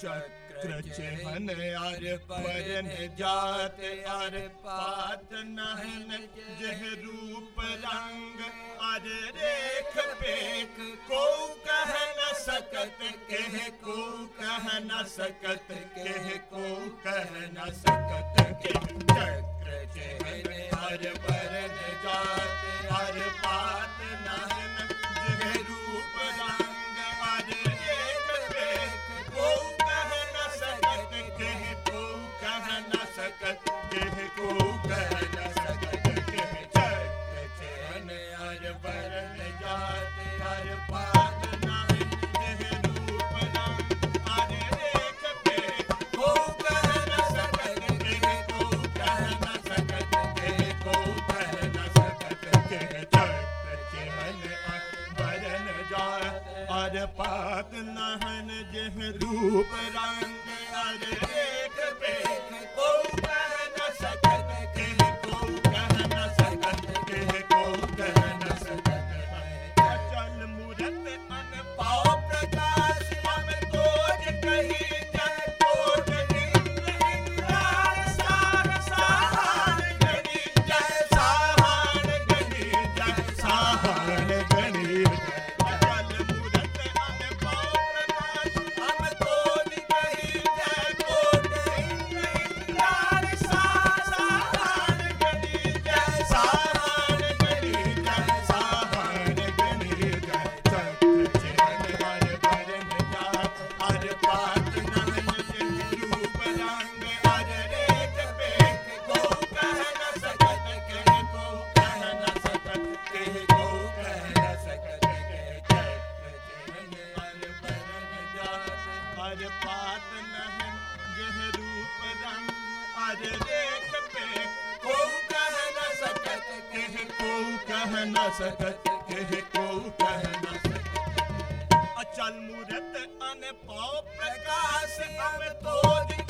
चक्र चहन अर परन जात अर पात नहन जह रूप रंग अर देख पेख को कह न सकत कह को कह न सकत ਪਾਤ ਨਹਨ ਜਿਹ ਰੂਪ ਰੰਗ ਅਰੇ ਹਰ ਪਾਤ ਨਹਿ ਜਹ ਰੂਪ ਰੰਗ ਅਰ ਦੇਖ ਪੇ ਕੋ ਕਹ ਨ ਸਕਤ ਕਹਿ ਕੋ ਕਹ ਨ ਸਕਤ ਕਹਿ ਕੋ ਕਹ ਨ ਸਕਤ ਅਚਲ ਮੂਰਤ ਅਨ ਪਾਉ ਪ੍ਰਕਾਸ਼ ਅਮ ਤੋਜ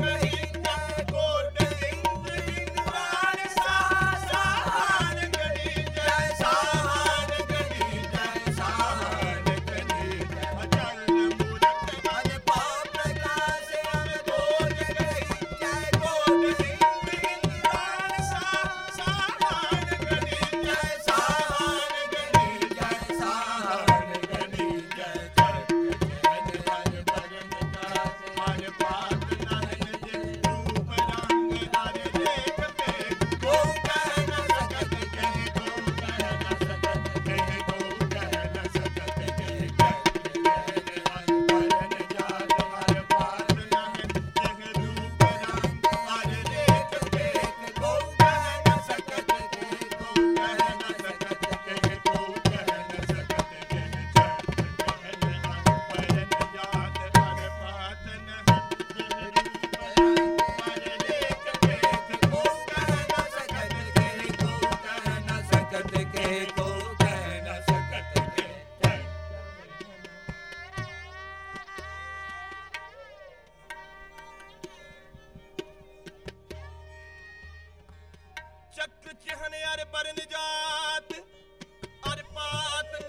ਪਾਤ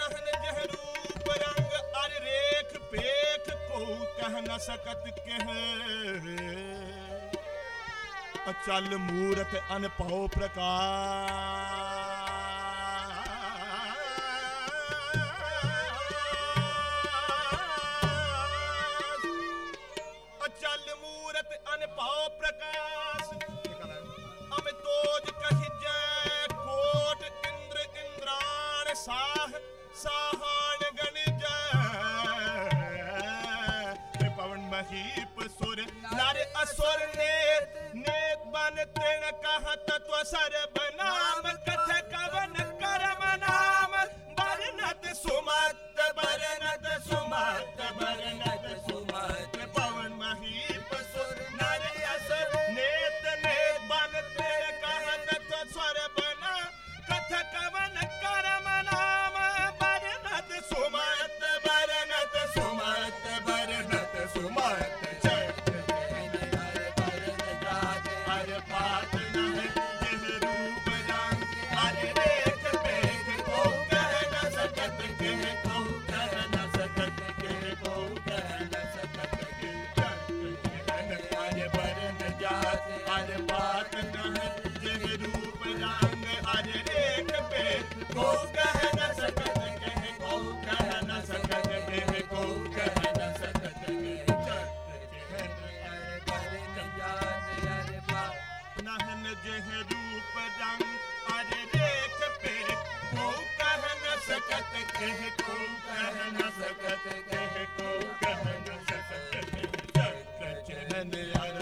ਰੂਪ ਰੰਗ ਅਰ ਰੇਖ ਪੇਖ ਕਹਿ ਸਕਤ ਕਹਿ। ਅਚਲ ਮੂਰਤ ਅਨਭਉ ਪ੍ਰਕਾਸ਼। सुर नेत नेक बन तृण कहा तत्व सर बना ਨਹਨ ਜਿਹ ਰੂਪ ਰੰਗ ਅਰ ਦੇਖ ਪੇ ਕੋ ਕਹ ਨ ਸਕਤ ਕਹਿ ਕੋ ਕਹ ਨ ਸਕਤ ਕਹਿ ਕੋ ਕਹ ਨ ਸਕਤ ਚੱਕ ਚਹਨ ਯਾਰ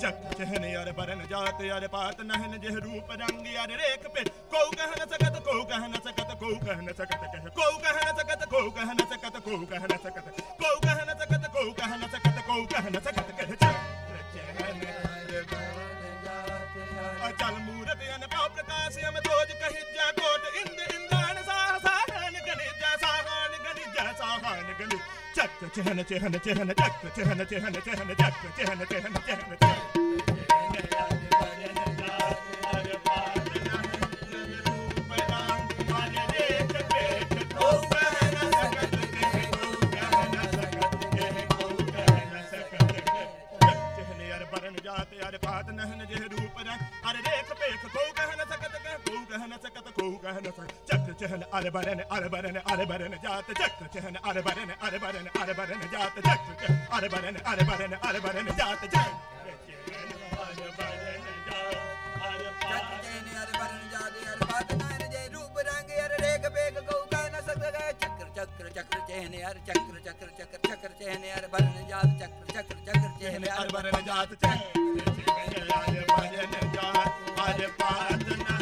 ਚੱਕ ਚਹਨ ਯਾਰ ਬਰਨ ਜਾਤ ਯਾਰ ਪਾਤ ਨਹਨ ਜਿਹ ਰੂਪ ਰੰਗ ਯਾਰ ਰੇਖ ਪੇ ਕੋ ਕਹ ਨ ਸਕਤ ਕੋ ਕਹ ਨ ਸਕਤ ਕੋ ਕਹ ਨ ਸਕਤ ਕਹਿ ਕੋ ਕਹ ਨ ਸਕਤ ਕੋ ਕਹ ਨ ਸਕਤ ਕੋ ਕਹ ਨ ਸਕਤ ਕੋ ਕਹ ਨ ਸਕਤ ਕੋ ਕਹ ਨ ਸਕਤ ਕੋ ਕਹ ਨ ਸਕਤ Deck the arabarene arabarene arabarene jaat jagt chehne arabarene arabarene arabarene jaat jagt arabarene arabarene arabarene jaat jagt चक्र चक्र चहने यार चक्र चक्र चक्र चक्र चहने यार भरन जात चक्र चक्र चक्र चहने यार भरन जात चक्र चहने यार भरन जात आज पात ना